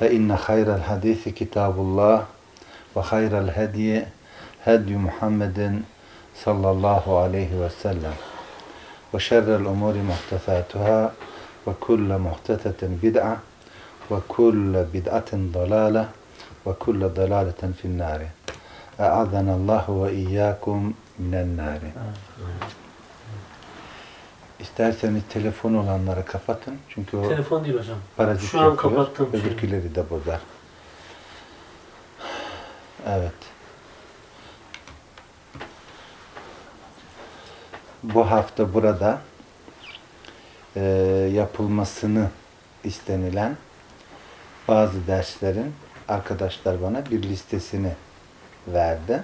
فإن خير الحديث كتاب الله وخير الهدي هدي محمد صلى الله عليه وسلم وشر الأمور محدثاتها وكل محدثة بدعة وكل بدعة ضلالة وكل ضلالة في النار. أعاذنا الله وإياكم من النار. İsterseniz telefon olanları kapatın. Çünkü o Telefon değil hocam. parazit Şu an yapıyor. kapattım şeyi. Öbürküleri de bozar. Evet. Bu hafta burada e, yapılmasını istenilen bazı derslerin arkadaşlar bana bir listesini verdi.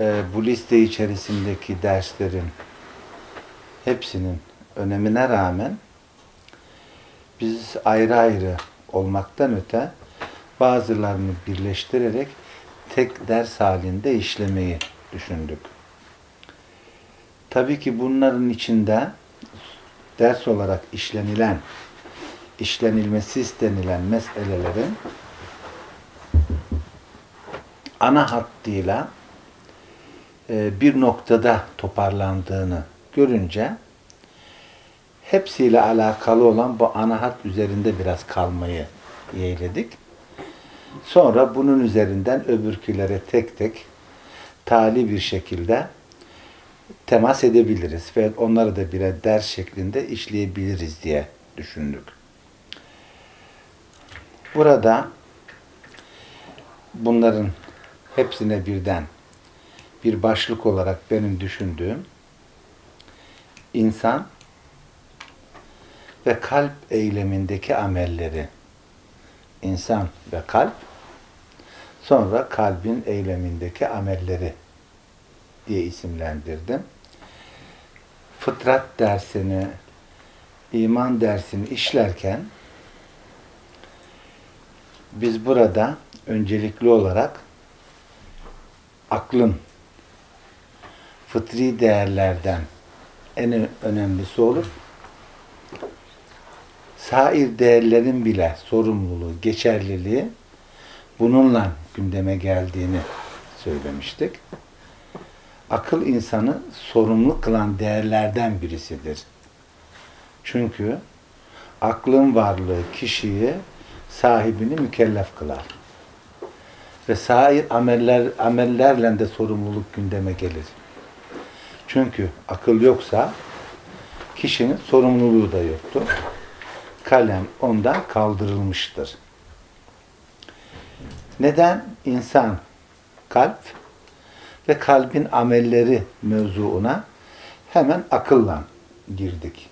E, bu liste içerisindeki derslerin hepsinin önemine rağmen biz ayrı ayrı olmaktan öte bazılarını birleştirerek tek ders halinde işlemeyi düşündük. Tabii ki bunların içinde ders olarak işlenilen, işlenilmesi istenilen meselelerin ana hattıyla e, bir noktada toparlandığını görünce hepsiyle alakalı olan bu ana hat üzerinde biraz kalmayı yeğledik. Sonra bunun üzerinden öbürkülere tek tek tali bir şekilde temas edebiliriz ve onları da birer ders şeklinde işleyebiliriz diye düşündük. Burada bunların hepsine birden bir başlık olarak benim düşündüğüm insan ve kalp eylemindeki amelleri insan ve kalp sonra kalbin eylemindeki amelleri diye isimlendirdim. Fıtrat dersini, iman dersini işlerken biz burada öncelikli olarak aklın fıtri değerlerden en önemlisi olur. Sair değerlerin bile sorumluluğu, geçerliliği bununla gündeme geldiğini söylemiştik. Akıl insanı sorumlu kılan değerlerden birisidir. Çünkü aklın varlığı kişiyi, sahibini mükellef kılar. Ve sair ameller, amellerle de sorumluluk gündeme gelir. Çünkü akıl yoksa kişinin sorumluluğu da yoktur. Kalem ondan kaldırılmıştır. Neden? insan kalp ve kalbin amelleri mevzuuna hemen akılla girdik.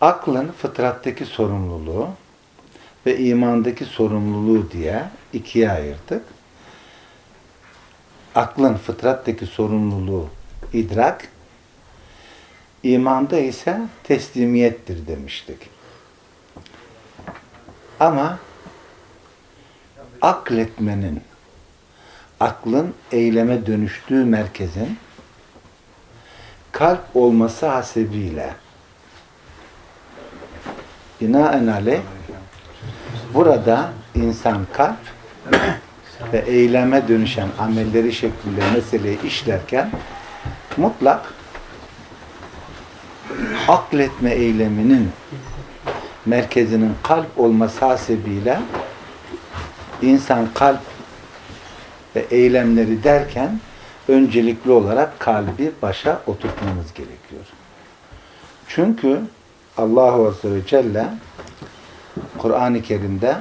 Aklın fıtrattaki sorumluluğu ve imandaki sorumluluğu diye ikiye ayırdık. Aklın fıtrattaki sorumluluğu idrak, imanda ise teslimiyettir demiştik. Ama akletmenin, aklın eyleme dönüştüğü merkezin kalp olması hasebiyle binaenaleyh burada insan kalp ve eyleme dönüşen amelleri şeklinde meseleyi işlerken mutlak akletme eyleminin merkezinin kalp olması hasebiyle insan kalp ve eylemleri derken öncelikli olarak kalbi başa oturtmamız gerekiyor. Çünkü Allahu Azze ve Celle Kur'an-ı Kerim'de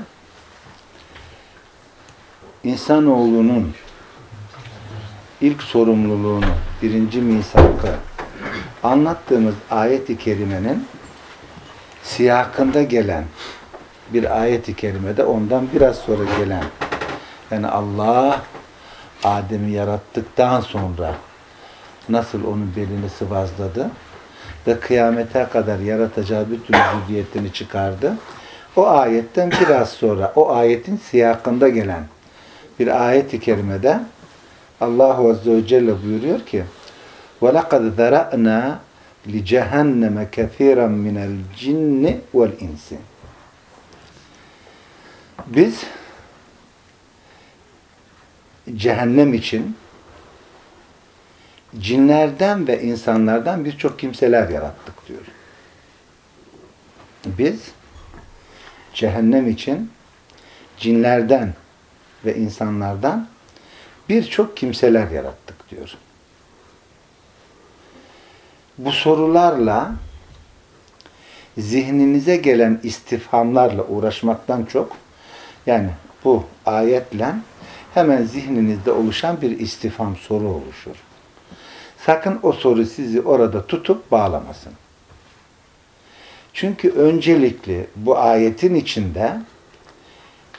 insanoğlunun ilk sorumluluğunu, birinci misakı anlattığımız ayet-i kerimenin siyakında gelen bir ayet-i kerimede ondan biraz sonra gelen yani Allah Adem'i yarattıktan sonra nasıl onun belini sıvazladı ve kıyamete kadar yaratacağı bütün zürriyetini çıkardı. O ayetten biraz sonra o ayetin siyakında gelen bir ayet-i kerimede Allah Azze ve Celle buyuruyor ki وَلَقَدْ ذَرَأْنَا لِجَهَنَّمَ كَثِيرًا مِنَ الْجِنِّ وَالْاِنْسِ Biz cehennem için cinlerden ve insanlardan birçok kimseler yarattık diyor. Biz cehennem için cinlerden ve insanlardan birçok kimseler yarattık diyor. Bu sorularla zihninize gelen istifhamlarla uğraşmaktan çok yani bu ayetle hemen zihninizde oluşan bir istifham soru oluşur. Sakın o soru sizi orada tutup bağlamasın. Çünkü öncelikli bu ayetin içinde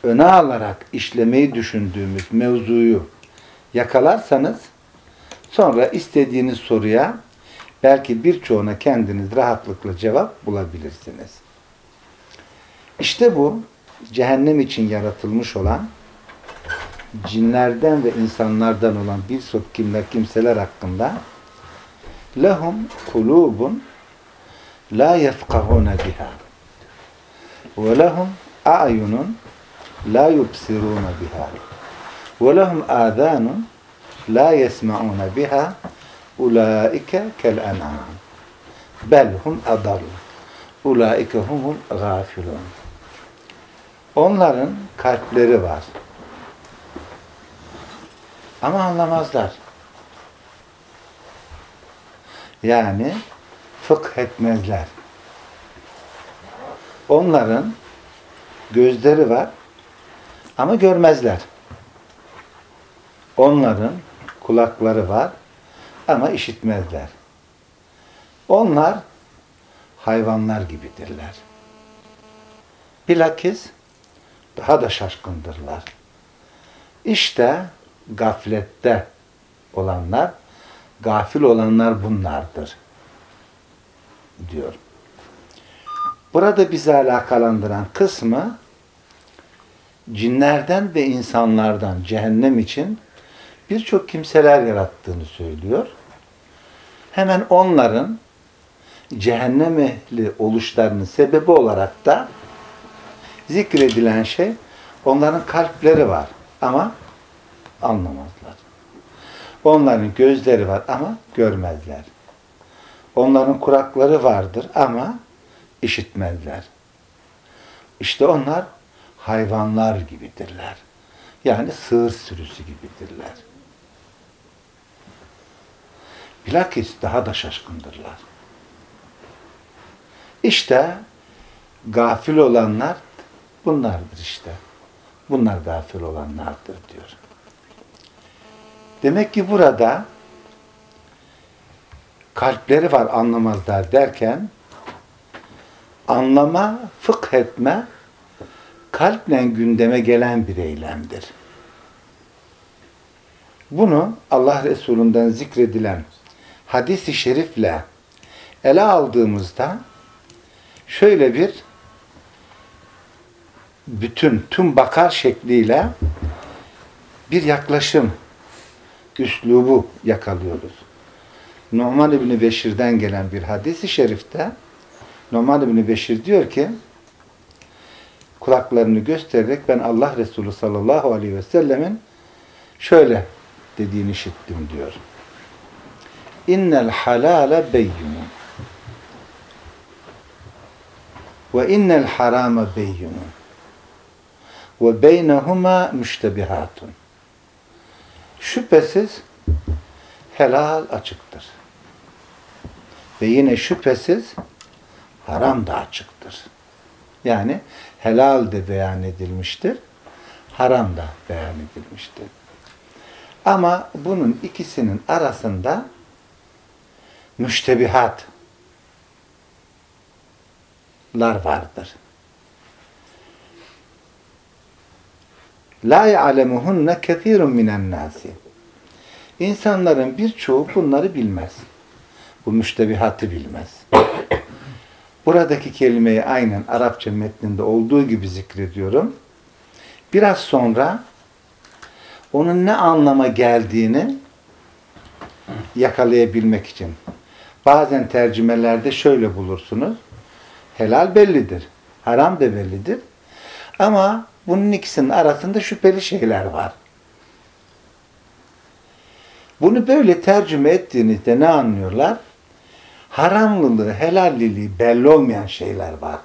öne alarak işlemeyi düşündüğümüz mevzuyu yakalarsanız sonra istediğiniz soruya belki birçoğuna kendiniz rahatlıkla cevap bulabilirsiniz. İşte bu cehennem için yaratılmış olan cinlerden ve insanlardan olan birçok kimler kimseler hakkında lehum kulubun la yefkahuna biha ve lehum a'yunun la yubsiruna biha. Ve lehum adanun la yesma'una biha. Ulaike kel en'am bel hum adal ulaike humul gafilun. Onların kalpleri var. Ama anlamazlar. Yani fıkh etmezler. Onların gözleri var ama görmezler. Onların kulakları var ama işitmezler. Onlar hayvanlar gibidirler. Bilakis daha da şaşkındırlar. İşte gaflette olanlar, gafil olanlar bunlardır diyor. Burada bizi alakalandıran kısmı cinlerden ve insanlardan cehennem için birçok kimseler yarattığını söylüyor. Hemen onların cehennem ehli oluşlarının sebebi olarak da zikredilen şey onların kalpleri var ama anlamazlar. Onların gözleri var ama görmezler. Onların kurakları vardır ama işitmezler. İşte onlar hayvanlar gibidirler. Yani sığır sürüsü gibidirler. Bilakis daha da şaşkındırlar. İşte gafil olanlar bunlardır işte. Bunlar gafil olanlardır diyor. Demek ki burada kalpleri var anlamazlar derken anlama, fıkh etme kalple gündeme gelen bir eylemdir. Bunu Allah Resulü'nden zikredilen hadis-i şerifle ele aldığımızda şöyle bir bütün tüm bakar şekliyle bir yaklaşım üslubu yakalıyoruz. Numan İbni Beşir'den gelen bir hadisi şerifte Numan İbni Beşir diyor ki kulaklarını göstererek ben Allah Resulü sallallahu aleyhi ve sellemin şöyle dediğini işittim diyor. İnnel halale beyyunun ve innel harame beyyunun ve beynehuma müştebihatun şüphesiz helal açıktır. Ve yine şüphesiz haram da açıktır. Yani helal de beyan edilmiştir, haram da beyan edilmiştir. Ama bunun ikisinin arasında müştebihat vardır. La ya'lemuhunne kethirun minen nasi. İnsanların birçoğu bunları bilmez. Bu müştebihatı bilmez. Buradaki kelimeyi aynen Arapça metninde olduğu gibi zikrediyorum. Biraz sonra onun ne anlama geldiğini yakalayabilmek için. Bazen tercümelerde şöyle bulursunuz. Helal bellidir. Haram da bellidir. Ama bunun ikisinin arasında şüpheli şeyler var. Bunu böyle tercüme ettiğinizde ne anlıyorlar? Haramlılığı, helalliliği belli olmayan şeyler var.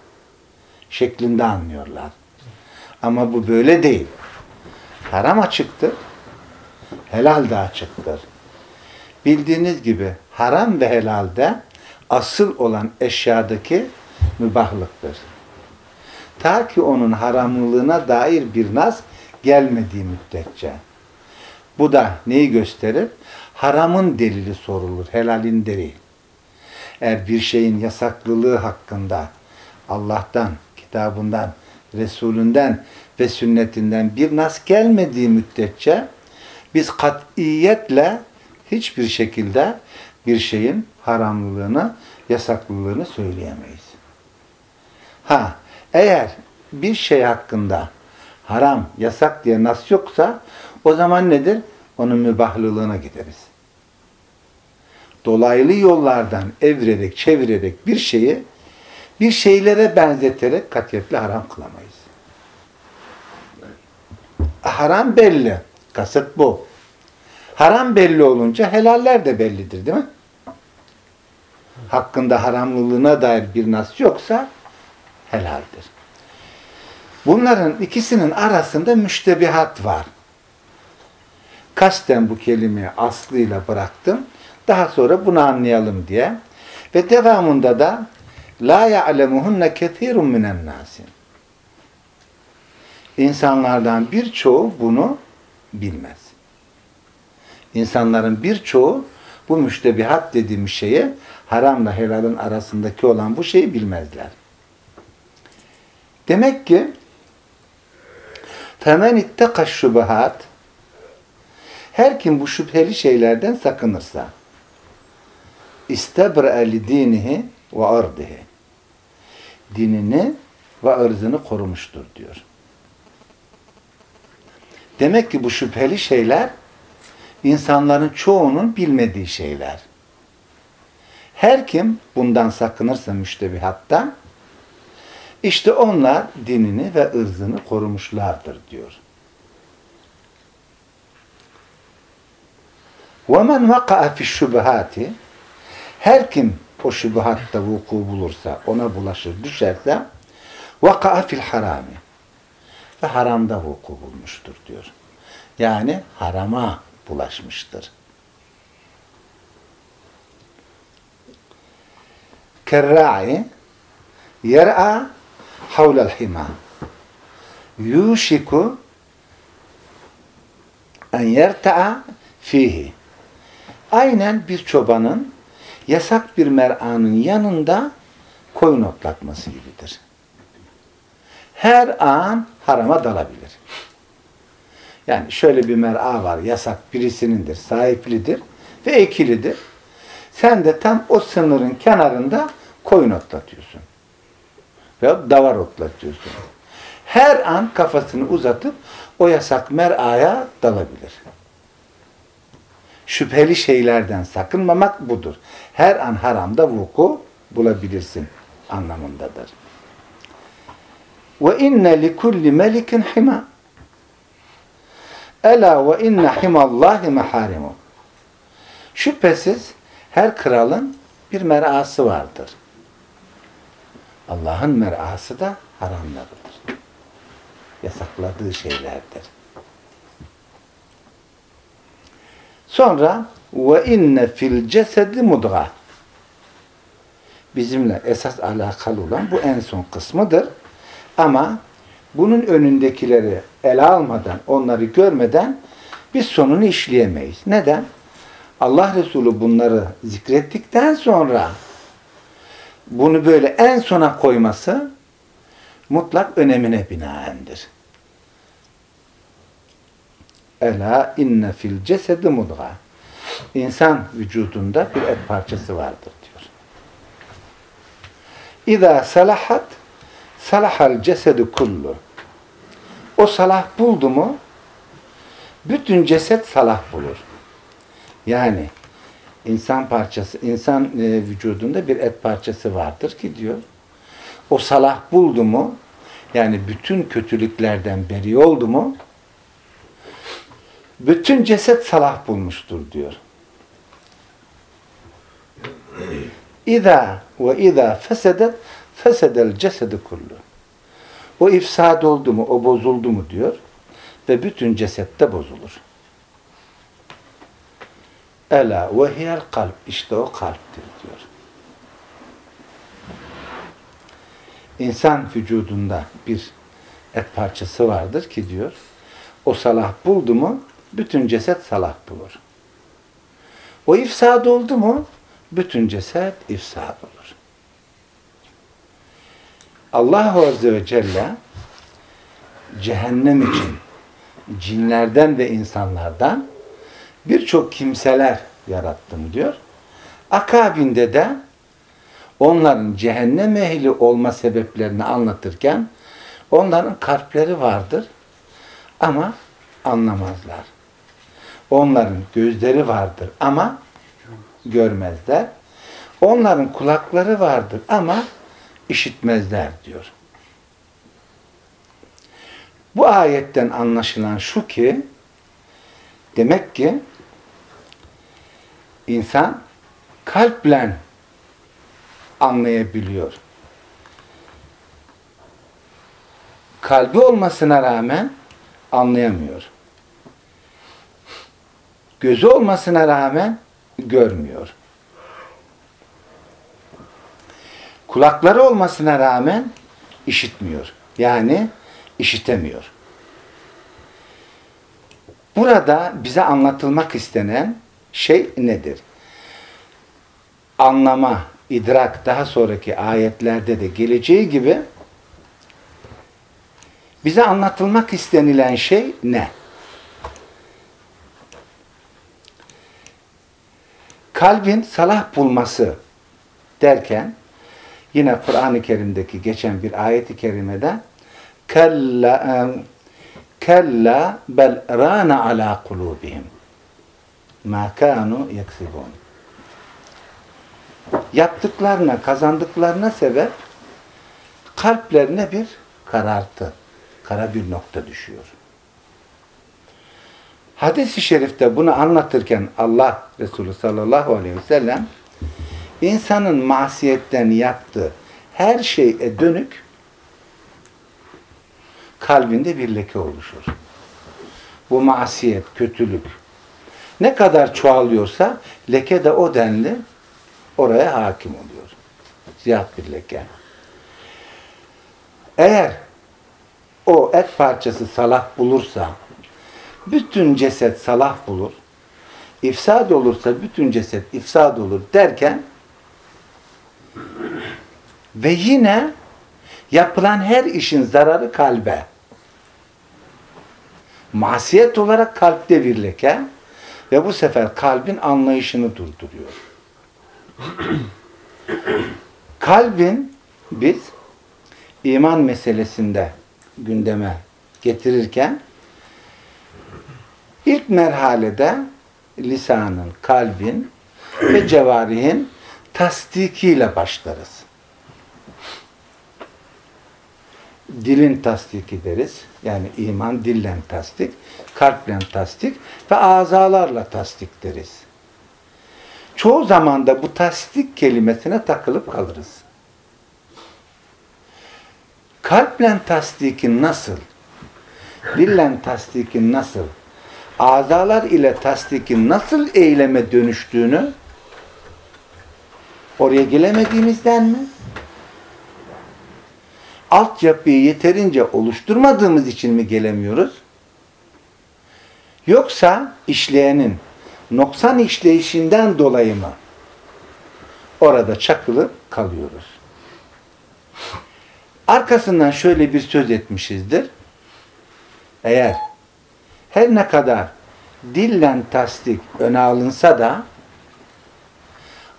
Şeklinde anlıyorlar. Ama bu böyle değil. Haram açıktır. Helal de açıktır. Bildiğiniz gibi haram ve helalde asıl olan eşyadaki mübahlıktır. Ta ki onun haramlılığına dair bir nas gelmediği müddetçe. Bu da neyi gösterir? Haramın delili sorulur, helalin değil. Eğer bir şeyin yasaklılığı hakkında Allah'tan, kitabından, Resulünden ve sünnetinden bir nas gelmediği müddetçe biz katiyetle hiçbir şekilde bir şeyin haramlılığını, yasaklılığını söyleyemeyiz. Ha, eğer bir şey hakkında haram, yasak diye nas yoksa o zaman nedir? Onun mübahlılığına gideriz. Dolaylı yollardan evirerek, çevirerek bir şeyi bir şeylere benzeterek katiyetle haram kılamayız. Haram belli. Kasıt bu. Haram belli olunca helaller de bellidir değil mi? Hakkında haramlılığına dair bir nas yoksa helaldir. Bunların ikisinin arasında müştebihat var. Kasten bu kelimeyi aslıyla bıraktım. Daha sonra bunu anlayalım diye. Ve devamında da La ya'lemuhunne kethirun minen nasin. İnsanlardan birçoğu bunu bilmez. İnsanların birçoğu bu müştebihat dediğimiz şeyi haramla helalın arasındaki olan bu şeyi bilmezler. Demek ki femen itteka şubahat her kim bu şüpheli şeylerden sakınırsa istebre li dinihi ve ardihi dinini ve ırzını korumuştur diyor. Demek ki bu şüpheli şeyler insanların çoğunun bilmediği şeyler. Her kim bundan sakınırsa müştebihattan işte onlar dinini ve ırzını korumuşlardır diyor. وَمَنْ وَقَعَ فِي الشُّبْهَاتِ her kim o şubuhatta vuku bulursa, ona bulaşır, düşerse vaka fil harami ve haramda vuku bulmuştur diyor. Yani harama bulaşmıştır. Kerra'i yer'a havlel hima yuşiku en yerta'a fihi aynen bir çobanın yasak bir mer'anın yanında koyun otlatması gibidir. Her an harama dalabilir. Yani şöyle bir mer'a var, yasak birisinindir, sahiplidir ve ekilidir. Sen de tam o sınırın kenarında koyun otlatıyorsun. Veya davar otlatıyorsun. Her an kafasını uzatıp o yasak mer'aya dalabilir. Şüpheli şeylerden sakınmamak budur. Her an haramda vuku bulabilirsin anlamındadır. Ve inne li kulli melikin hima. Ela ve inne himallahi meharimu. Şüphesiz her kralın bir merası vardır. Allah'ın merası da haramlarıdır. Yasakladığı şeylerdir. Sonra ve inne fil cesedi mudga. Bizimle esas alakalı olan bu en son kısmıdır. Ama bunun önündekileri ele almadan, onları görmeden biz sonunu işleyemeyiz. Neden? Allah Resulü bunları zikrettikten sonra bunu böyle en sona koyması mutlak önemine binaendir. Ela inne fil cesedi mudga. İnsan vücudunda bir et parçası vardır diyor. İza salahat salahal cesedu kullu. O salah buldu mu bütün ceset salah bulur. Yani insan parçası, insan e, vücudunda bir et parçası vardır ki diyor. O salah buldu mu yani bütün kötülüklerden beri oldu mu bütün ceset salah bulmuştur diyor. İza ve iza fesedet fesedel cesedu kullu. O ifsad oldu mu, o bozuldu mu diyor ve bütün cesette bozulur. Ela ve hiyel kalp. İşte o kalptir diyor. İnsan vücudunda bir et parçası vardır ki diyor, o salah buldu mu bütün ceset salah bulur. O ifsad oldu mu bütün ceset ifsad olur. Allah Azze ve Celle cehennem için cinlerden ve insanlardan birçok kimseler yarattım diyor. Akabinde de onların cehennem ehli olma sebeplerini anlatırken onların kalpleri vardır ama anlamazlar. Onların gözleri vardır ama görmezler. Onların kulakları vardır ama işitmezler diyor. Bu ayetten anlaşılan şu ki demek ki insan kalple anlayabiliyor. Kalbi olmasına rağmen anlayamıyor. Gözü olmasına rağmen görmüyor. Kulakları olmasına rağmen işitmiyor. Yani işitemiyor. Burada bize anlatılmak istenen şey nedir? Anlama, idrak daha sonraki ayetlerde de geleceği gibi bize anlatılmak istenilen şey ne? Kalbin salah bulması derken yine Kur'an-ı Kerim'deki geçen bir ayet-i kerimede kella kella bel rana ala kulubihim ma kanu yeksibun yaptıklarına, kazandıklarına sebep kalplerine bir karartı, kara bir nokta düşüyor. Hadis-i şerifte bunu anlatırken Allah Resulü sallallahu aleyhi ve sellem insanın masiyetten yaptığı her şeye dönük kalbinde bir leke oluşur. Bu masiyet, kötülük ne kadar çoğalıyorsa leke de o denli oraya hakim oluyor. Siyah bir leke. Eğer o et parçası salah bulursa bütün ceset salah bulur. İfsad olursa bütün ceset ifsad olur derken ve yine yapılan her işin zararı kalbe. Masiyet olarak kalpte bir leke ve bu sefer kalbin anlayışını durduruyor. Kalbin biz iman meselesinde gündeme getirirken ilk merhalede lisanın, kalbin ve cevarihin tasdikiyle başlarız. Dilin tasdiki deriz. Yani iman dillen tasdik, kalple tasdik ve azalarla tasdik deriz. Çoğu zaman da bu tasdik kelimesine takılıp kalırız. Kalple tasdikin nasıl? Dillen tasdikin nasıl? Azalar ile tasdikin nasıl eyleme dönüştüğünü oraya gelemediğimizden mi? Altyapıyı yeterince oluşturmadığımız için mi gelemiyoruz? Yoksa işleyenin noksan işleyişinden dolayı mı orada çakılıp kalıyoruz? Arkasından şöyle bir söz etmişizdir. Eğer her ne kadar dillen tasdik öne alınsa da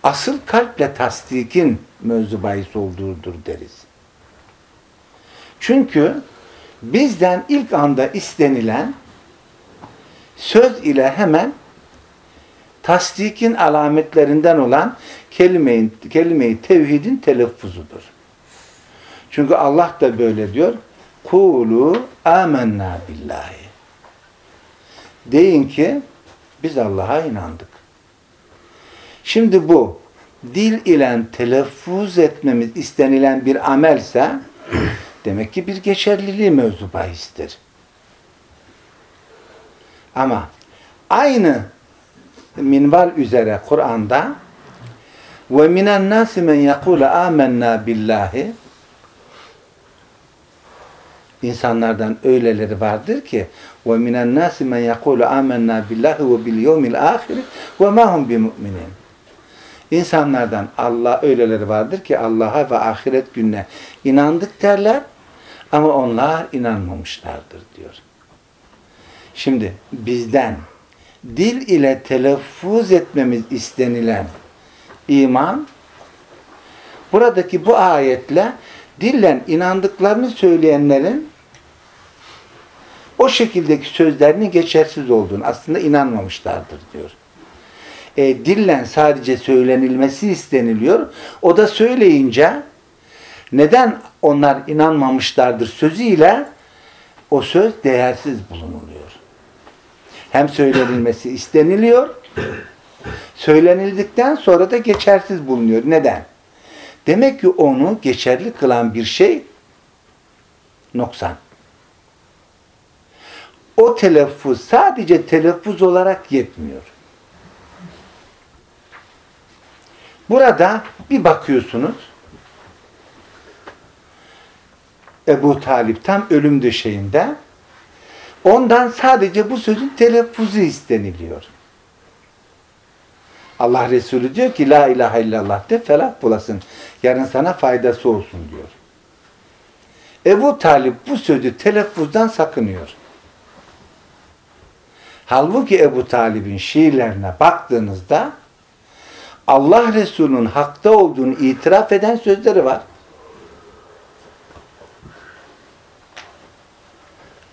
asıl kalple tasdikin mevzu bahis olduğudur deriz. Çünkü bizden ilk anda istenilen söz ile hemen tasdikin alametlerinden olan kelimeyi tevhidin telaffuzudur. Çünkü Allah da böyle diyor. Kulu amennâ billahi. Deyin ki biz Allah'a inandık. Şimdi bu dil ile telaffuz etmemiz istenilen bir amelse demek ki bir geçerliliği mevzu bahistir. Ama aynı minval üzere Kur'an'da ve minen nasi men yekulu amennâ billahi insanlardan öyleleri vardır ki ve minen nasi men yekulu amennâ billahi ve bil yevmil ahir ve ma hum bimü'minin İnsanlardan Allah öyleleri vardır ki Allah'a ve ahiret gününe inandık derler ama onlar inanmamışlardır diyor. Şimdi bizden dil ile telaffuz etmemiz istenilen iman buradaki bu ayetle dillen inandıklarını söyleyenlerin o şekildeki sözlerini geçersiz olduğunu aslında inanmamışlardır diyor. E, dillen sadece söylenilmesi isteniliyor. O da söyleyince neden onlar inanmamışlardır sözüyle o söz değersiz bulunuluyor. Hem söylenilmesi isteniliyor söylenildikten sonra da geçersiz bulunuyor. Neden? Demek ki onu geçerli kılan bir şey noksan. O telaffuz sadece telaffuz olarak yetmiyor. Burada bir bakıyorsunuz Ebu Talip tam ölüm döşeğinde ondan sadece bu sözün telaffuzu isteniliyor. Allah Resulü diyor ki La ilahe illallah de felah bulasın. Yarın sana faydası olsun diyor. Ebu Talip bu sözü telaffuzdan sakınıyor. Halbuki Ebu Talib'in şiirlerine baktığınızda Allah Resulü'nün hakta olduğunu itiraf eden sözleri var.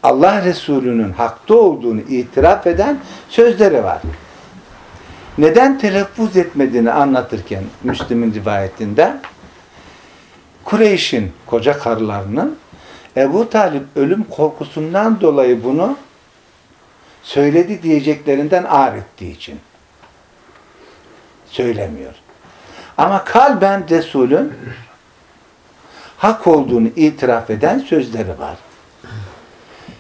Allah Resulü'nün hakta olduğunu itiraf eden sözleri var. Neden telaffuz etmediğini anlatırken Müslim'in rivayetinde Kureyş'in koca karılarının Ebu Talip ölüm korkusundan dolayı bunu söyledi diyeceklerinden ağır ettiği için söylemiyor. Ama kalben Resul'ün hak olduğunu itiraf eden sözleri var.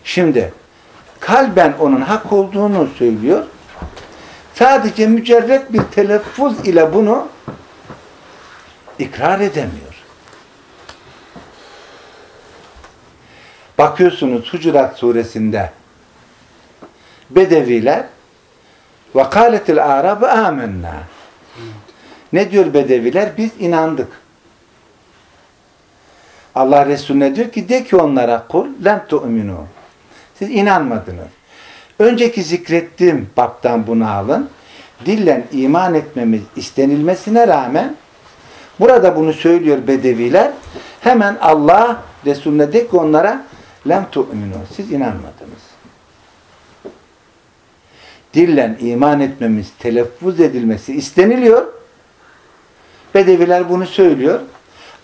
Şimdi kalben onun hak olduğunu söylüyor. Sadece mücerret bir telaffuz ile bunu ikrar edemiyor. Bakıyorsunuz Hucurat suresinde Bedeviler ve kâletil ârabı âmennâ ne diyor Bedeviler? Biz inandık. Allah Resulüne diyor ki de ki onlara kul lem tu'minu. Siz inanmadınız. Önceki zikrettiğim baptan bunu alın. Dillen iman etmemiz istenilmesine rağmen burada bunu söylüyor Bedeviler. Hemen Allah Resulüne de ki onlara lem tu'minu. Siz inanmadınız Dillen iman etmemiz telaffuz edilmesi isteniliyor. Bedeviler bunu söylüyor.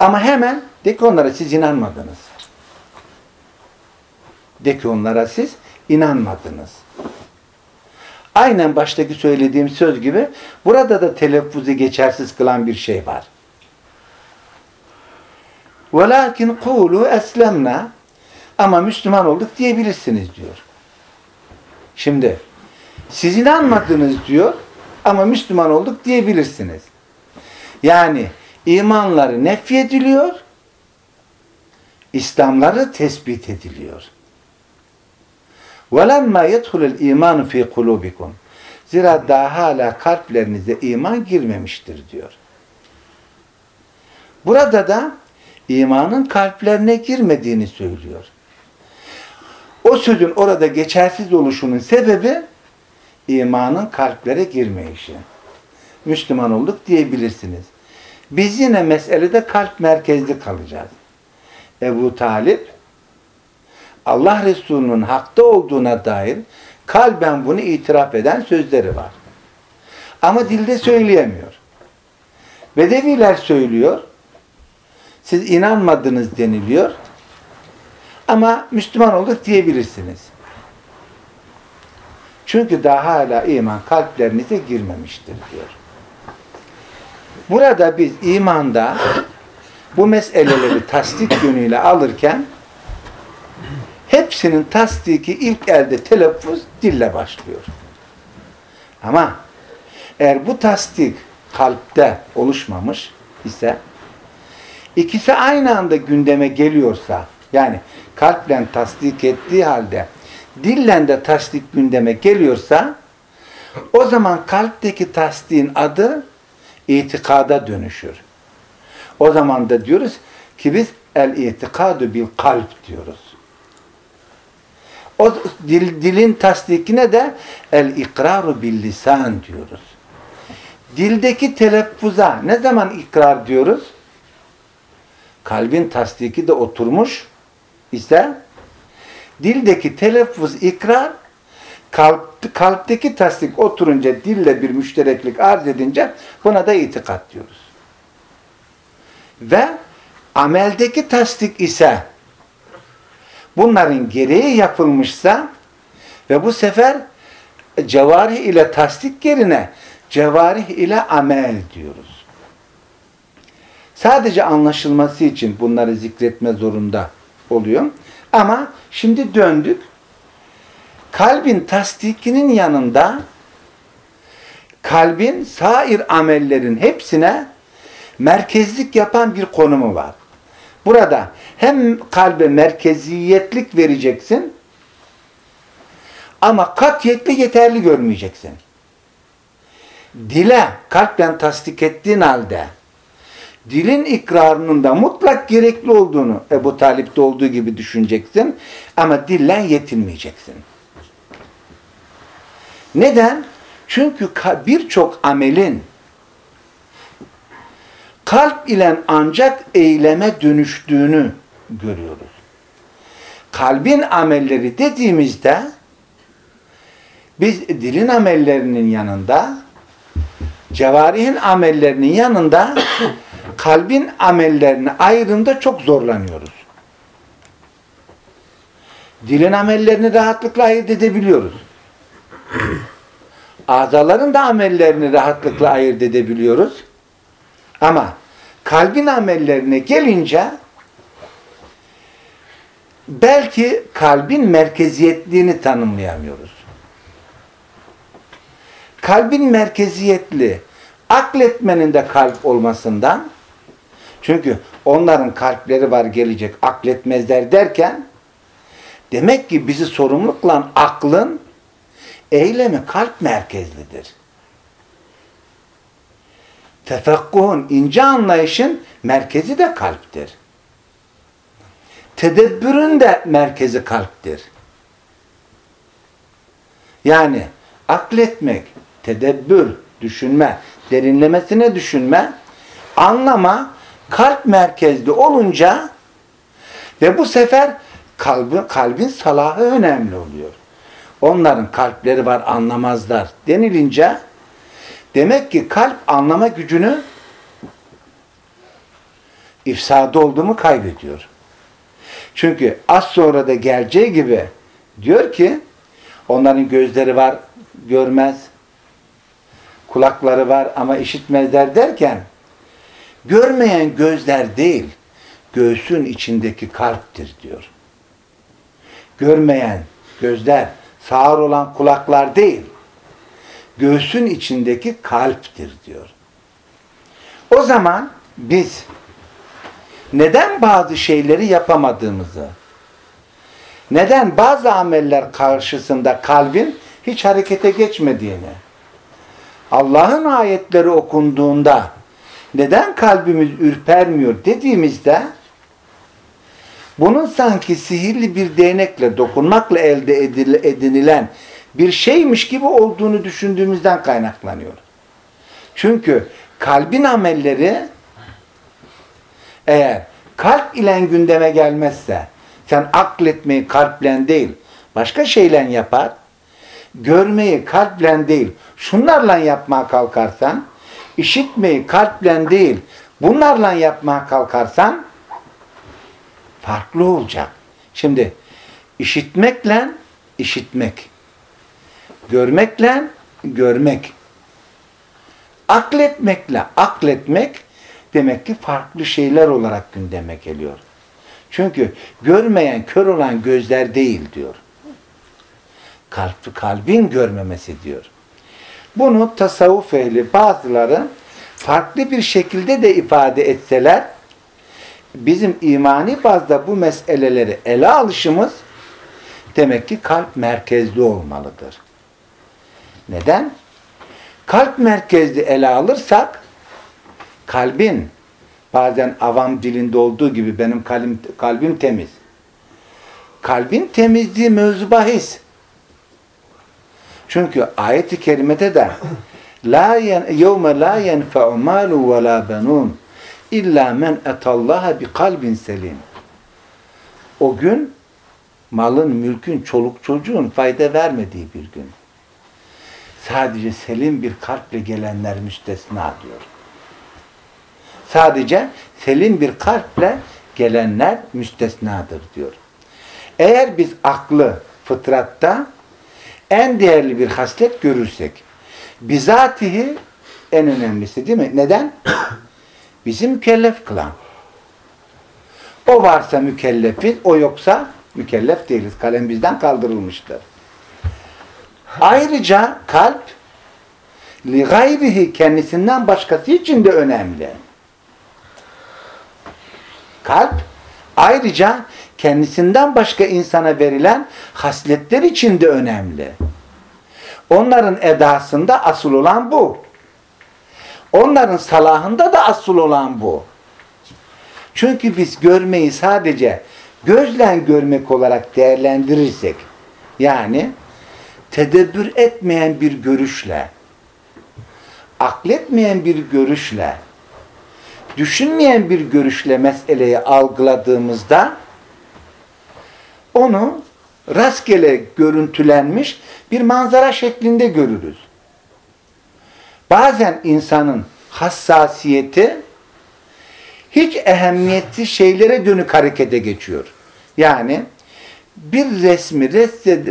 Ama hemen de ki onlara siz inanmadınız. De ki onlara siz inanmadınız. Aynen baştaki söylediğim söz gibi burada da telaffuzu geçersiz kılan bir şey var. وَلَاكِنْ قُولُوا eslemna Ama Müslüman olduk diyebilirsiniz diyor. Şimdi siz inanmadınız diyor ama Müslüman olduk diyebilirsiniz. Yani imanları nefyediliyor, İslamları tespit ediliyor. وَلَمَّا يَدْخُلُ الْا۪يمَانُ ف۪ي قُلُوبِكُمْ Zira daha hala kalplerinize iman girmemiştir diyor. Burada da imanın kalplerine girmediğini söylüyor. O sözün orada geçersiz oluşunun sebebi imanın kalplere girmeyişi. Müslüman olduk diyebilirsiniz. Biz yine meselede kalp merkezli kalacağız. Ebu Talip Allah Resulü'nün hakta olduğuna dair kalben bunu itiraf eden sözleri var. Ama dilde söyleyemiyor. Bedeviler söylüyor. Siz inanmadınız deniliyor. Ama Müslüman olduk diyebilirsiniz. Çünkü daha hala iman kalplerinize girmemiştir diyor. Burada biz imanda bu meseleleri tasdik yönüyle alırken hepsinin tasdiki ilk elde telaffuz dille başlıyor. Ama eğer bu tasdik kalpte oluşmamış ise ikisi aynı anda gündeme geliyorsa yani kalple tasdik ettiği halde dillen de tasdik gündeme geliyorsa o zaman kalpteki tasdiğin adı itikada dönüşür. O zaman da diyoruz ki biz el itikadu bil kalp diyoruz. O dil, dilin tasdikine de el ikraru bil lisan diyoruz. Dildeki telaffuza ne zaman ikrar diyoruz? Kalbin tasdiki de oturmuş ise dildeki telaffuz ikrar kalp, kalpteki tasdik oturunca dille bir müştereklik arz edince buna da itikat diyoruz. Ve ameldeki tasdik ise bunların gereği yapılmışsa ve bu sefer cevarih ile tasdik yerine cevarih ile amel diyoruz. Sadece anlaşılması için bunları zikretme zorunda oluyor. Ama şimdi döndük. Kalbin tasdikinin yanında kalbin sair amellerin hepsine merkezlik yapan bir konumu var. Burada hem kalbe merkeziyetlik vereceksin ama katiyetli yeterli görmeyeceksin. Dile kalpten tasdik ettiğin halde dilin ikrarının da mutlak gerekli olduğunu Ebu Talip'te olduğu gibi düşüneceksin ama dillen yetinmeyeceksin. Neden? Çünkü birçok amelin kalp ile ancak eyleme dönüştüğünü görüyoruz. Kalbin amelleri dediğimizde biz dilin amellerinin yanında cevarihin amellerinin yanında kalbin amellerini ayrımda çok zorlanıyoruz. Dilin amellerini rahatlıkla ayırt edebiliyoruz. Azaların da amellerini rahatlıkla ayırt edebiliyoruz. Ama kalbin amellerine gelince belki kalbin merkeziyetliğini tanımlayamıyoruz. Kalbin merkeziyetli, akletmenin de kalp olmasından çünkü onların kalpleri var gelecek akletmezler derken demek ki bizi sorumlulukla aklın eylemi kalp merkezlidir. Tefekkuhun, ince anlayışın merkezi de kalptir. Tedebbürün de merkezi kalptir. Yani akletmek, tedebbür, düşünme, derinlemesine düşünme, anlama kalp merkezli olunca ve bu sefer kalbin, kalbin salahı önemli oluyor. Onların kalpleri var anlamazlar denilince demek ki kalp anlama gücünü ifsadı oldu mu kaybediyor. Çünkü az sonra da geleceği gibi diyor ki onların gözleri var görmez, kulakları var ama işitmezler derken görmeyen gözler değil, göğsün içindeki kalptir diyor. Görmeyen gözler, sağır olan kulaklar değil, göğsün içindeki kalptir diyor. O zaman biz neden bazı şeyleri yapamadığımızı, neden bazı ameller karşısında kalbin hiç harekete geçmediğini, Allah'ın ayetleri okunduğunda neden kalbimiz ürpermiyor dediğimizde Bunun sanki sihirli bir değnekle, dokunmakla elde edinilen bir şeymiş gibi olduğunu düşündüğümüzden kaynaklanıyor. Çünkü kalbin amelleri eğer kalp ile gündeme gelmezse sen akletmeyi kalple değil başka şeyle yapar görmeyi kalple değil şunlarla yapmaya kalkarsan işitmeyi kalple değil bunlarla yapmaya kalkarsan farklı olacak. Şimdi işitmekle işitmek görmekle görmek akletmekle akletmek demek ki farklı şeyler olarak gündeme geliyor. Çünkü görmeyen kör olan gözler değil diyor. Kalp, kalbin görmemesi diyor. Bunu tasavvuf ehli bazıları farklı bir şekilde de ifade etseler bizim imani bazda bu meseleleri ele alışımız demek ki kalp merkezli olmalıdır. Neden? Kalp merkezli ele alırsak kalbin bazen avam dilinde olduğu gibi benim kalbim, kalbim temiz. Kalbin temizliği mevzu bahis. Çünkü ayet-i kerimede de la yevme la yenfe'u malu ve la benun illa men etallaha bi kalbin selim. O gün malın, mülkün, çoluk çocuğun fayda vermediği bir gün. Sadece selim bir kalple gelenler müstesna diyor. Sadece selim bir kalple gelenler müstesnadır diyor. Eğer biz aklı fıtratta en değerli bir haslet görürsek bizatihi en önemlisi değil mi? Neden? Bizi mükellef kılan. O varsa mükellefiz, o yoksa mükellef değiliz. Kalem bizden kaldırılmıştır. Ayrıca kalp li gayrihi kendisinden başkası için de önemli. Kalp ayrıca kendisinden başka insana verilen hasletler için de önemli. Onların edasında asıl olan bu. Onların salahında da asıl olan bu. Çünkü biz görmeyi sadece gözle görmek olarak değerlendirirsek yani tedebbür etmeyen bir görüşle akletmeyen bir görüşle düşünmeyen bir görüşle meseleyi algıladığımızda onu rastgele görüntülenmiş bir manzara şeklinde görürüz. Bazen insanın hassasiyeti hiç ehemmiyetsiz şeylere dönük harekete geçiyor. Yani bir resmi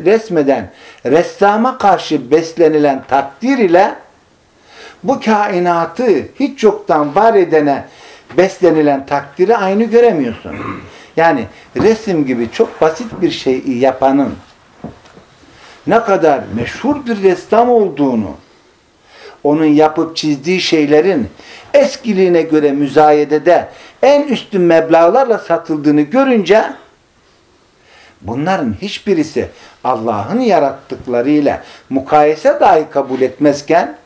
resmeden ressama karşı beslenilen takdir ile bu kainatı hiç yoktan var edene beslenilen takdiri aynı göremiyorsun. Yani resim gibi çok basit bir şeyi yapanın ne kadar meşhur bir ressam olduğunu, onun yapıp çizdiği şeylerin eskiliğine göre müzayedede en üstün meblağlarla satıldığını görünce bunların hiçbirisi Allah'ın yarattıklarıyla mukayese dahi kabul etmezken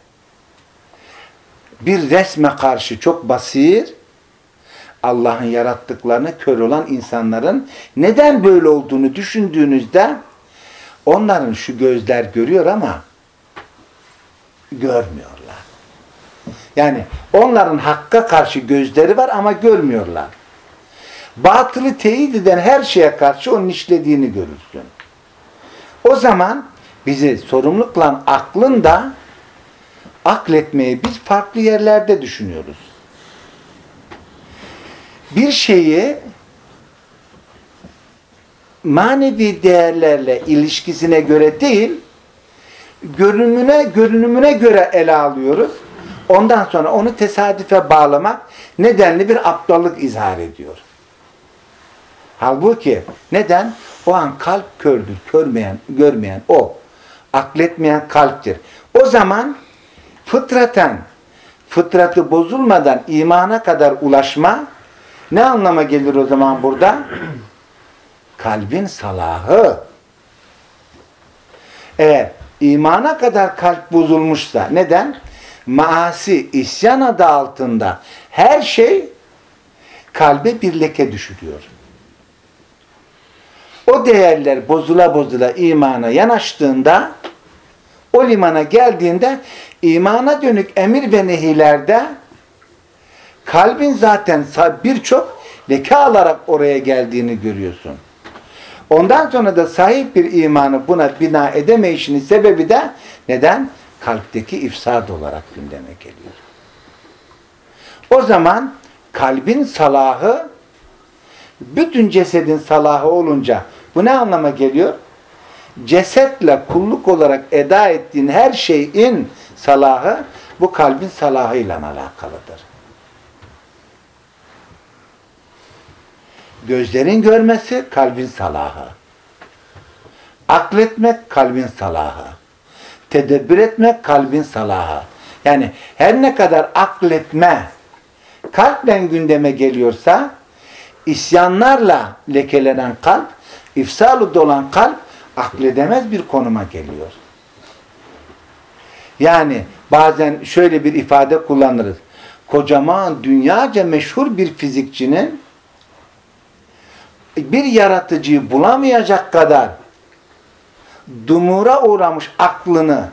bir resme karşı çok basir Allah'ın yarattıklarını kör olan insanların neden böyle olduğunu düşündüğünüzde onların şu gözler görüyor ama görmüyorlar. Yani onların hakka karşı gözleri var ama görmüyorlar. Batılı teyit eden her şeye karşı onun işlediğini görürsün. O zaman bizi sorumlulukla aklın da akletmeyi biz farklı yerlerde düşünüyoruz. Bir şeyi manevi değerlerle ilişkisine göre değil, görünümüne, görünümüne göre ele alıyoruz. Ondan sonra onu tesadüfe bağlamak nedenli bir aptallık izhar ediyor. Halbuki neden? O an kalp kördür. Körmeyen, görmeyen o. Akletmeyen kalptir. O zaman fıtraten, fıtratı bozulmadan imana kadar ulaşma ne anlama gelir o zaman burada? Kalbin salahı. Eğer imana kadar kalp bozulmuşsa neden? Maasi, isyan adı altında her şey kalbe bir leke düşürüyor. o değerler bozula bozula imana yanaştığında o limana geldiğinde imana dönük emir ve nehilerde kalbin zaten birçok leke alarak oraya geldiğini görüyorsun. Ondan sonra da sahip bir imanı buna bina edemeyişinin sebebi de neden? Kalpteki ifsad olarak gündeme geliyor. O zaman kalbin salahı bütün cesedin salahı olunca bu ne anlama geliyor? Cesetle kulluk olarak eda ettiğin her şeyin salahı bu kalbin salahıyla alakalıdır. Gözlerin görmesi kalbin salahı. Akletmek kalbin salahı. Tedebbür etmek kalbin salahı. Yani her ne kadar akletme kalple gündeme geliyorsa isyanlarla lekelenen kalp, ifsalı dolan kalp akledemez bir konuma geliyor. Yani bazen şöyle bir ifade kullanırız. Kocaman dünyaca meşhur bir fizikçinin bir yaratıcıyı bulamayacak kadar dumura uğramış aklını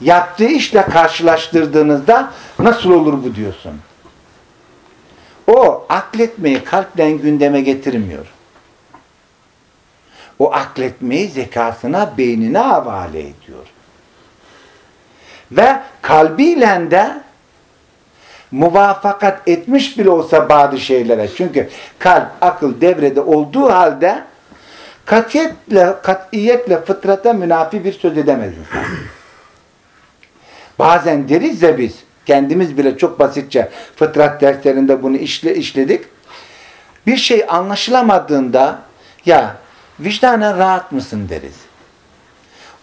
yaptığı işle karşılaştırdığınızda nasıl olur bu diyorsun. O akletmeyi kalpten gündeme getirmiyor. O akletmeyi zekasına, beynine havale ediyor. Ve kalbiyle de muvafakat etmiş bile olsa bazı şeylere. Çünkü kalp, akıl devrede olduğu halde katiyetle, katiyetle fıtrata münafi bir söz edemez. Bazen deriz ya biz, kendimiz bile çok basitçe fıtrat derslerinde bunu işle, işledik. Bir şey anlaşılamadığında ya vicdanen rahat mısın deriz.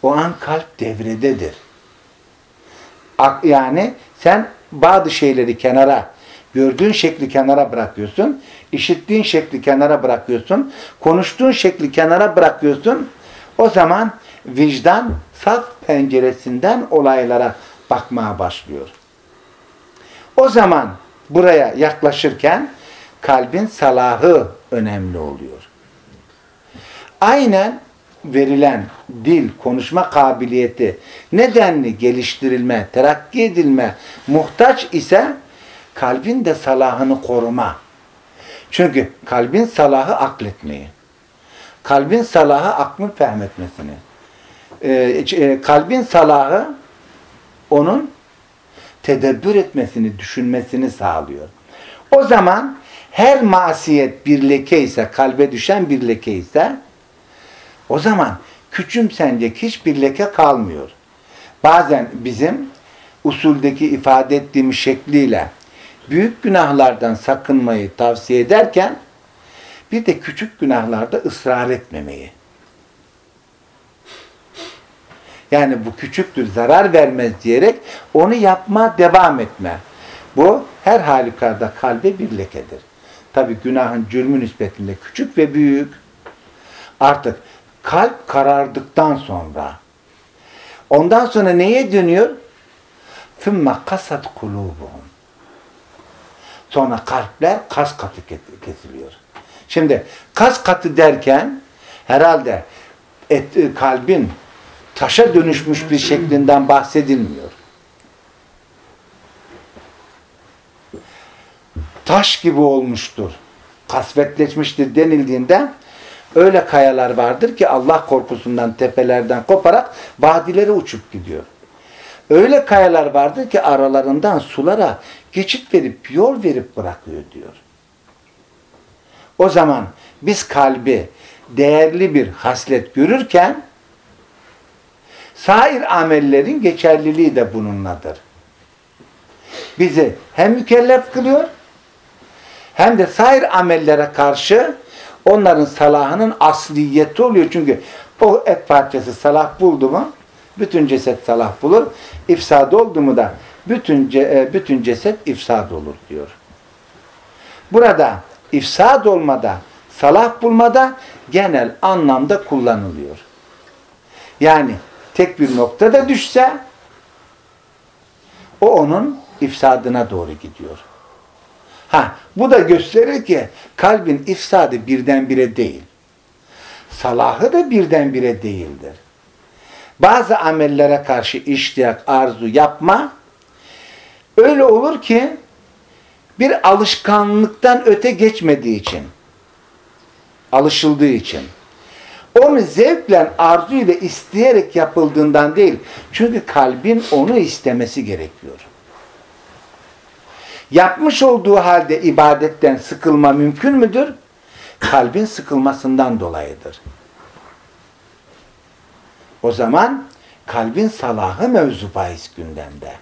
O an kalp devrededir. Yani sen bazı şeyleri kenara, gördüğün şekli kenara bırakıyorsun, işittiğin şekli kenara bırakıyorsun, konuştuğun şekli kenara bırakıyorsun. O zaman vicdan saf penceresinden olaylara bakmaya başlıyor. O zaman buraya yaklaşırken kalbin salahı önemli oluyor. Aynen verilen dil, konuşma kabiliyeti nedenli geliştirilme, terakki edilme muhtaç ise kalbin de salahını koruma. Çünkü kalbin salahı akletmeyi. Kalbin salahı aklın fehmetmesini. Ee, kalbin salahı onun tedebbür etmesini, düşünmesini sağlıyor. O zaman her masiyet bir leke ise, kalbe düşen bir leke ise o zaman küçümsenecek hiçbir leke kalmıyor. Bazen bizim usuldeki ifade ettiğimiz şekliyle büyük günahlardan sakınmayı tavsiye ederken bir de küçük günahlarda ısrar etmemeyi. Yani bu küçüktür, zarar vermez diyerek onu yapma, devam etme. Bu her halükarda kalbe bir lekedir. Tabi günahın cürmü nispetinde küçük ve büyük. Artık kalp karardıktan sonra ondan sonra neye dönüyor? ثُمَّ kasat قُلُوبُهُمْ Sonra kalpler kas katı kesiliyor. Şimdi kas katı derken herhalde et, kalbin taşa dönüşmüş bir şeklinden bahsedilmiyor. Taş gibi olmuştur, kasvetleşmiştir denildiğinde öyle kayalar vardır ki Allah korkusundan tepelerden koparak vadilere uçup gidiyor. Öyle kayalar vardır ki aralarından sulara geçit verip, yol verip bırakıyor diyor. O zaman biz kalbi değerli bir haslet görürken sair amellerin geçerliliği de bununladır. Bizi hem mükellef kılıyor hem de sair amellere karşı onların salahının asliyeti oluyor. Çünkü o et parçası salah buldu mu bütün ceset salah bulur. İfsad oldu mu da bütün, e, bütün ceset ifsad olur diyor. Burada ifsad olmada, salah bulmada genel anlamda kullanılıyor. Yani tek bir noktada düşse o onun ifsadına doğru gidiyor. Ha, bu da gösterir ki kalbin ifsadı birdenbire değil. salahı da birdenbire değildir. Bazı amellere karşı iştiyak, arzu yapma öyle olur ki bir alışkanlıktan öte geçmediği için alışıldığı için onu zevkle, arzu ile isteyerek yapıldığından değil. Çünkü kalbin onu istemesi gerekiyor. Yapmış olduğu halde ibadetten sıkılma mümkün müdür? Kalbin sıkılmasından dolayıdır. O zaman kalbin salahı mevzu bahis gündemde.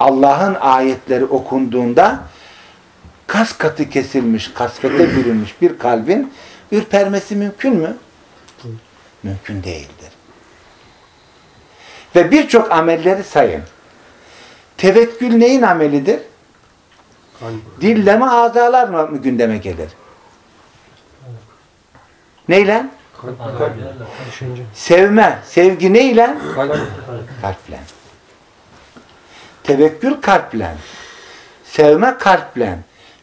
Allah'ın ayetleri okunduğunda kas katı kesilmiş, kasvete bürünmüş bir kalbin ürpermesi mümkün mü? Mümkün değildir. Ve birçok amelleri sayın. Tevekkül neyin amelidir? Dille mi azalar mı gündeme gelir? Neyle? Sevme, sevgi neyle? Kalple. Tevekkül kalple. Sevme kalple.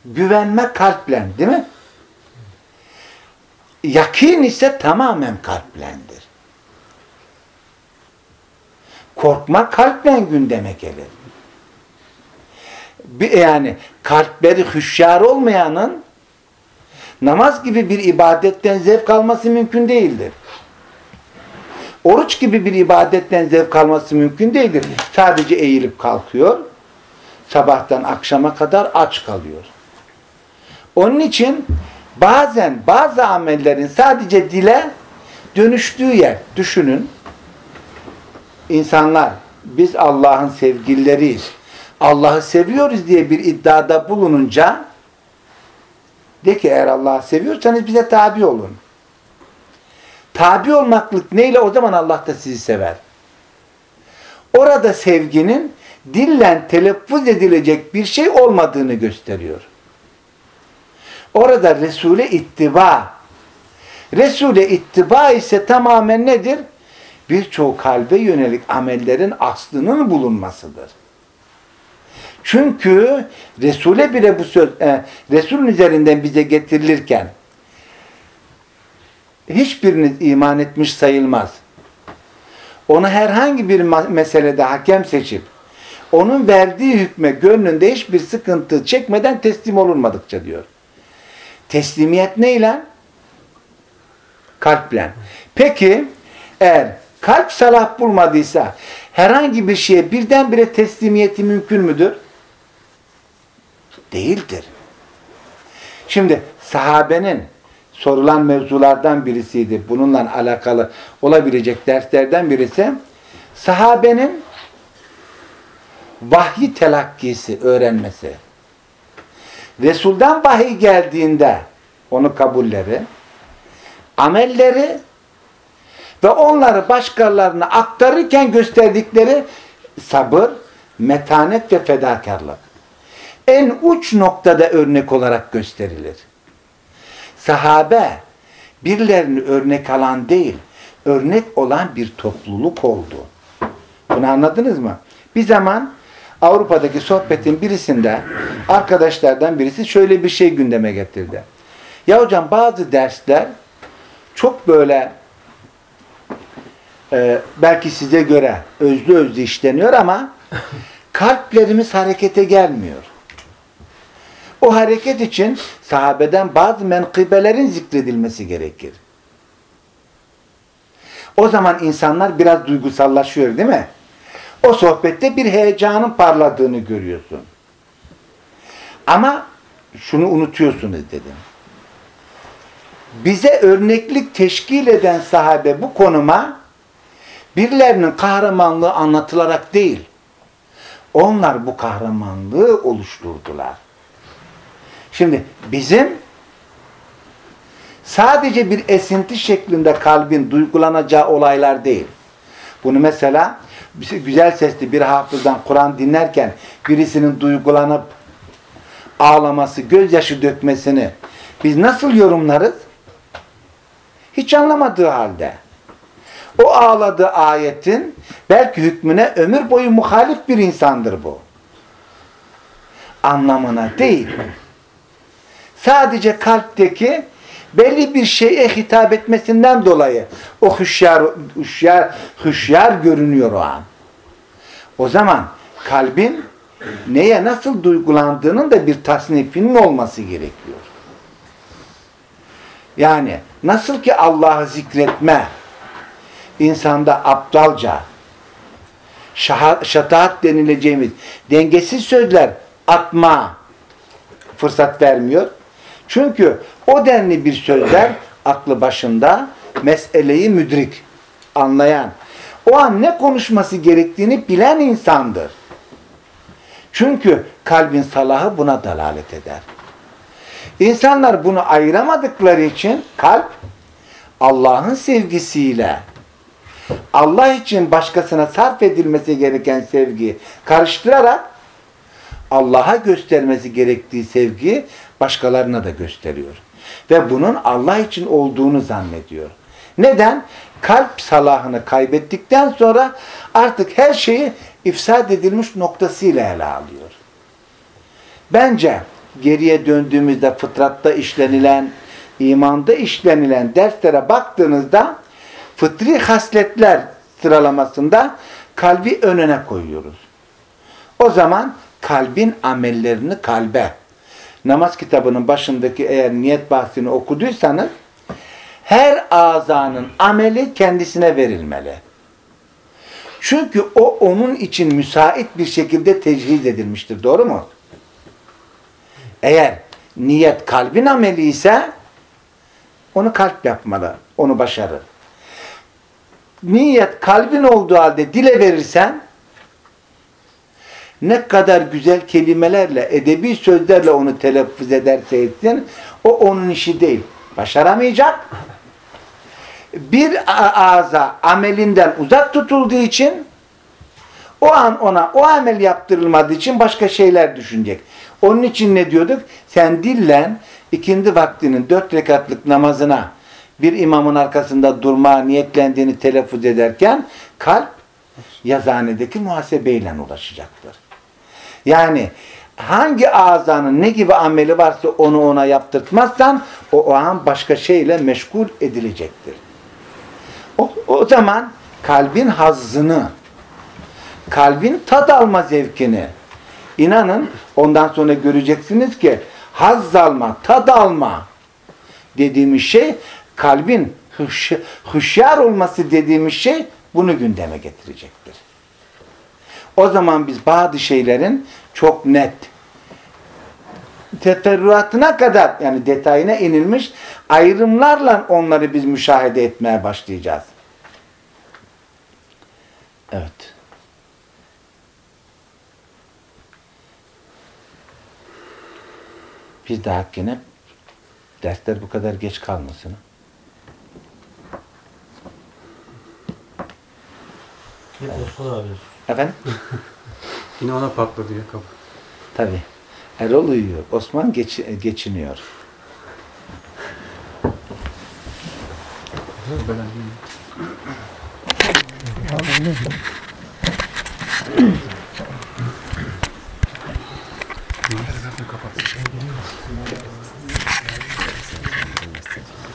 Güvenme kalple, değil mi? Yakin ise tamamen kalplendir. Korkma kalple gündeme gelir. Yani kalpleri hüşyar olmayanın namaz gibi bir ibadetten zevk alması mümkün değildir. Oruç gibi bir ibadetten zevk alması mümkün değildir. Sadece eğilip kalkıyor. Sabahtan akşama kadar aç kalıyor. Onun için bazen bazı amellerin sadece dile dönüştüğü yer. Düşünün. İnsanlar biz Allah'ın sevgilileriyiz. Allah'ı seviyoruz diye bir iddiada bulununca de ki eğer Allah'ı seviyorsanız bize tabi olun. Tabi olmaklık neyle o zaman Allah da sizi sever. Orada sevginin dillen telaffuz edilecek bir şey olmadığını gösteriyor. Orada Resul'e ittiba. Resul'e ittiba ise tamamen nedir? Birçok kalbe yönelik amellerin aslının bulunmasıdır. Çünkü Resul'e bile bu söz, e, Resul'ün üzerinden bize getirilirken hiçbiriniz iman etmiş sayılmaz. Onu herhangi bir meselede hakem seçip onun verdiği hükme gönlünde hiçbir sıkıntı çekmeden teslim olunmadıkça diyor. Teslimiyet neyle? Kalple. Peki eğer kalp salah bulmadıysa herhangi bir şeye birdenbire teslimiyeti mümkün müdür? Değildir. Şimdi sahabenin sorulan mevzulardan birisiydi. Bununla alakalı olabilecek derslerden birisi sahabenin vahyi telakkisi, öğrenmesi. Resul'den vahiy geldiğinde onu kabulleri, amelleri ve onları başkalarına aktarırken gösterdikleri sabır, metanet ve fedakarlık. En uç noktada örnek olarak gösterilir. Sahabe birilerini örnek alan değil, örnek olan bir topluluk oldu. Bunu anladınız mı? Bir zaman Avrupa'daki sohbetin birisinde arkadaşlardan birisi şöyle bir şey gündeme getirdi. Ya hocam bazı dersler çok böyle e, belki size göre özlü özlü işleniyor ama kalplerimiz harekete gelmiyor. O hareket için sahabeden bazı menkıbelerin zikredilmesi gerekir. O zaman insanlar biraz duygusallaşıyor değil mi? O sohbette bir heyecanın parladığını görüyorsun. Ama şunu unutuyorsunuz dedim. Bize örneklik teşkil eden sahabe bu konuma birilerinin kahramanlığı anlatılarak değil, onlar bu kahramanlığı oluşturdular. Şimdi bizim sadece bir esinti şeklinde kalbin duygulanacağı olaylar değil. Bunu mesela güzel sesli bir hafızdan Kur'an dinlerken birisinin duygulanıp ağlaması, gözyaşı dökmesini biz nasıl yorumlarız? Hiç anlamadığı halde. O ağladığı ayetin belki hükmüne ömür boyu muhalif bir insandır bu. Anlamına değil. Sadece kalpteki belli bir şeye hitap etmesinden dolayı o hüşyar, hüşyar, hüşyar görünüyor o an. O zaman kalbin neye nasıl duygulandığının da bir tasnifinin olması gerekiyor. Yani nasıl ki Allah'ı zikretme insanda aptalca şataat denileceğimiz dengesiz sözler atma fırsat vermiyor. Çünkü o denli bir sözler aklı başında meseleyi müdrik, anlayan, o an ne konuşması gerektiğini bilen insandır. Çünkü kalbin salahı buna dalalet eder. İnsanlar bunu ayıramadıkları için kalp Allah'ın sevgisiyle Allah için başkasına sarf edilmesi gereken sevgi karıştırarak Allah'a göstermesi gerektiği sevgi başkalarına da gösteriyor. Ve bunun Allah için olduğunu zannediyor. Neden? Kalp salahını kaybettikten sonra artık her şeyi ifsad edilmiş noktasıyla ele alıyor. Bence geriye döndüğümüzde fıtratta işlenilen, imanda işlenilen derslere baktığınızda fıtri hasletler sıralamasında kalbi önüne koyuyoruz. O zaman kalbin amellerini kalbe, namaz kitabının başındaki eğer niyet bahsini okuduysanız, her azanın ameli kendisine verilmeli. Çünkü o onun için müsait bir şekilde techiz edilmiştir. Doğru mu? Eğer niyet kalbin ameli ise onu kalp yapmalı. Onu başarır. Niyet kalbin olduğu halde dile verirsen ne kadar güzel kelimelerle, edebi sözlerle onu telaffuz ederse etsin, o onun işi değil. Başaramayacak. Bir ağza amelinden uzak tutulduğu için o an ona o amel yaptırılmadığı için başka şeyler düşünecek. Onun için ne diyorduk? Sen dillen ikindi vaktinin dört rekatlık namazına bir imamın arkasında durma niyetlendiğini telaffuz ederken kalp yazanedeki muhasebeyle ulaşacaktır. Yani hangi azanın ne gibi ameli varsa onu ona yaptırtmazsan o, o an başka şeyle meşgul edilecektir. O, o zaman kalbin hazzını, kalbin tad alma zevkini inanın ondan sonra göreceksiniz ki haz alma, tad alma dediğimiz şey kalbin hüş, hüşyar olması dediğimiz şey bunu gündeme getirecektir. O zaman biz bazı şeylerin çok net teferruatına kadar yani detayına inilmiş ayrımlarla onları biz müşahede etmeye başlayacağız. Evet. Bir dahakine dersler bu kadar geç kalmasın. Hep Osman abi. Efendim? Yine ona patladı ya kapı. Tabii. Erol uyuyor. Osman geç, geçiniyor.